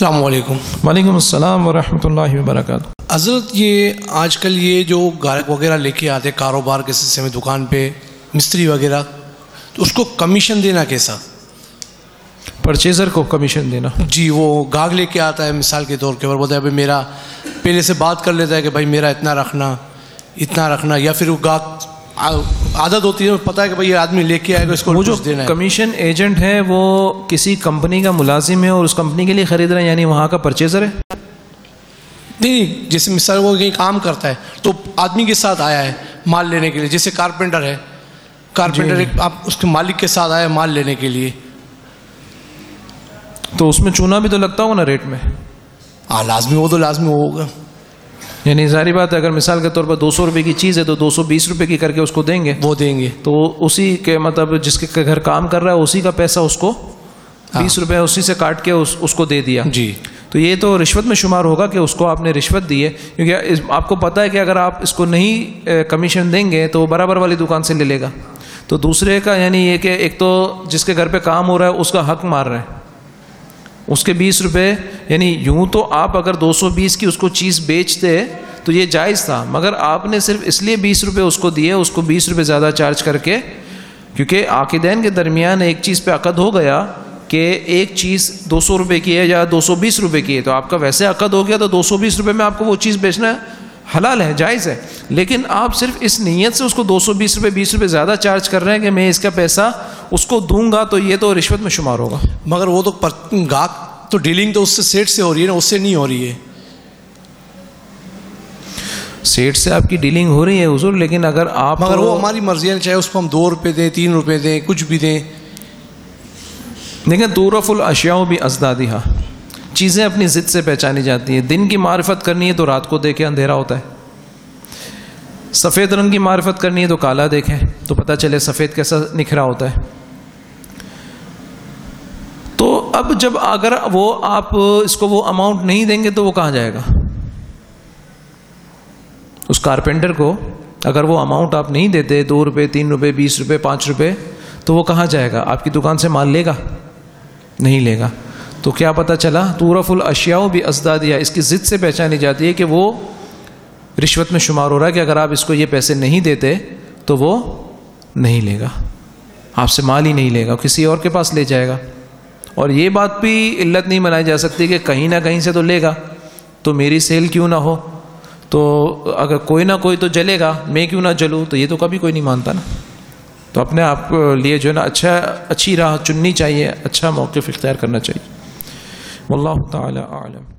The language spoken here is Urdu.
السلام علیکم. وعلیکم السلام ورحمۃ اللہ وبرکاتہ۔ حضرت یہ آج کل یہ جو گاہک وغیرہ لے کے آتے کاروبار کے سلسلے میں دکان پہ مستری وغیرہ تو اس کو کمیشن دینا کیسا؟ پرچیزر کو کمیشن دینا۔ جی وہ گاہک لے کے آتا ہے مثال کے طور کے اوپر بولتا ہے بھائی میرا پہلے سے بات کر لیتا ہے کہ بھائی میرا اتنا رکھنا اتنا رکھنا یا پھر وہ گاہک عادت ہوتی ہے پتہ ہے کہ بھائی یہ آدمی لے کے آئے گا اس کو جو کمیشن ایجنٹ ہے وہ کسی کمپنی کا ملازم ہے اور اس کمپنی کے لیے خرید رہے ہیں یعنی وہاں کا پرچیزر ہے؟ نہیں نہیں جیسے مثال وہ کہیں کام کرتا ہے تو آدمی کے ساتھ آیا ہے مال لینے کے لیے جیسے کارپینٹر ہے۔ کارپینٹر جی۔ ایک آپ اس کے مالک کے ساتھ آیا ہے مال لینے کے لیے۔ تو اس میں چونا بھی تو لگتا ہوگا نا ریٹ میں؟ ہاں لازمی وہ تو لازمی ہوگا۔ یعنی ظاہری بات ہے اگر مثال کے طور پر دو سو روپے کی چیز ہے تو دو سو بیس روپے کی کر کے اس کو دیں گے۔ وہ دیں گے۔ تو اسی کے مطلب جس کے گھر کام کر رہا ہے اسی کا پیسہ اس کو بیس روپے اسی سے کاٹ کے اس اس کو دے دیا۔ جی۔ تو یہ تو رشوت میں شمار ہوگا کہ اس کو آپ نے رشوت دی ہے۔ کیونکہ آپ کو پتہ ہے کہ اگر آپ اس کو نہیں کمیشن دیں گے تو وہ برابر والی دکان سے لے لے گا۔ تو دوسرے کا یعنی یہ کہ ایک تو جس کے گھر پہ کام ہو رہا ہے اس کا حق مار رہے ہیں اس کے بیس روپے یعنی یوں تو آپ اگر دو سو بیس کی اس کو چیز بیچتے، تو یہ جائز تھا۔ مگر آپ نے صرف اس لیے بیس روپے اس کو دیے، اس کو بیس روپے زیادہ چارج کر کے، کیونکہ عاقدین کے درمیان ایک چیز پہ عقد ہو گیا کہ ایک چیز دو سو روپے کی ہے یا دو سو بیس روپے کی ہے، تو آپ کا ویسے عقد ہو گیا تو دو سو بیس روپے میں آپ کو وہ چیز بیچنا ہے۔ حلال ہے جائز ہے۔ لیکن آپ صرف اس نیت سے اس کو دو سو بیس روپے بیس روپے زیادہ چارج کر رہے ہیں کہ میں اس کا پیسہ اس کو دوں گا تو یہ تو رشوت میں شمار ہوگا۔ مگر وہ تو گاہک تو ڈیلنگ تو اس سے سیٹ سے ہو رہی ہے نا اس سے نہیں ہو رہی ہے۔ سیٹ سے آپ کی ڈیلنگ ہو رہی ہے حضور لیکن اگر آپ مگر وہ ہماری مرضی ہے چاہے اس کو ہم دو روپے دیں تین روپے دیں کچھ بھی دیں۔ دیکھیں دورف الاشیاء بھی ازدادیہ چیزیں اپنی ضد سے پہچانی جاتی ہیں۔ دن کی معرفت کرنی ہے تو رات کو دیکھیں، اندھیرا ہوتا ہے۔ سفید رنگ کی معرفت کرنی ہے تو کالا دیکھیں، تو پتہ چلے سفید کیسا نکھرا ہوتا ہے۔ تو اب جب اگر وہ آپ اس کو وہ اماؤنٹ نہیں دیں گے تو وہ کہاں جائے گا؟ اس کارپینٹر کو اگر وہ اماؤنٹ آپ نہیں دیتے، دو روپے، تین روپے، بیس روپے، پانچ روپے، تو وہ کہاں جائے گا؟ آپ کی دکان سے مال لے گا؟ نہیں لے گا۔ تو کیا پتہ چلا؟ تورف الاشیاء بھی ازدادیہ۔ اس کی ضد سے پہچانی جاتی ہے کہ وہ رشوت میں شمار ہو رہا ہے کہ اگر آپ اس کو یہ پیسے نہیں دیتے تو وہ نہیں لے گا۔ آپ سے مال ہی نہیں لے گا، کسی اور کے پاس لے جائے گا۔ اور یہ بات بھی علت نہیں بنائی جا سکتی کہ کہیں نہ کہیں سے تو لے گا۔ تو میری سیل کیوں نہ ہو؟ تو اگر کوئی نہ کوئی تو جلے گا۔ میں کیوں نہ جلوں؟ تو یہ تو کبھی کوئی نہیں مانتا نا۔ تو اپنے آپ لیے جو ہے نا اچھا اچھی راہ چننی چاہیے اچھا موقف اختیار کرنا چاہیے۔ واللہ تعالی اعلم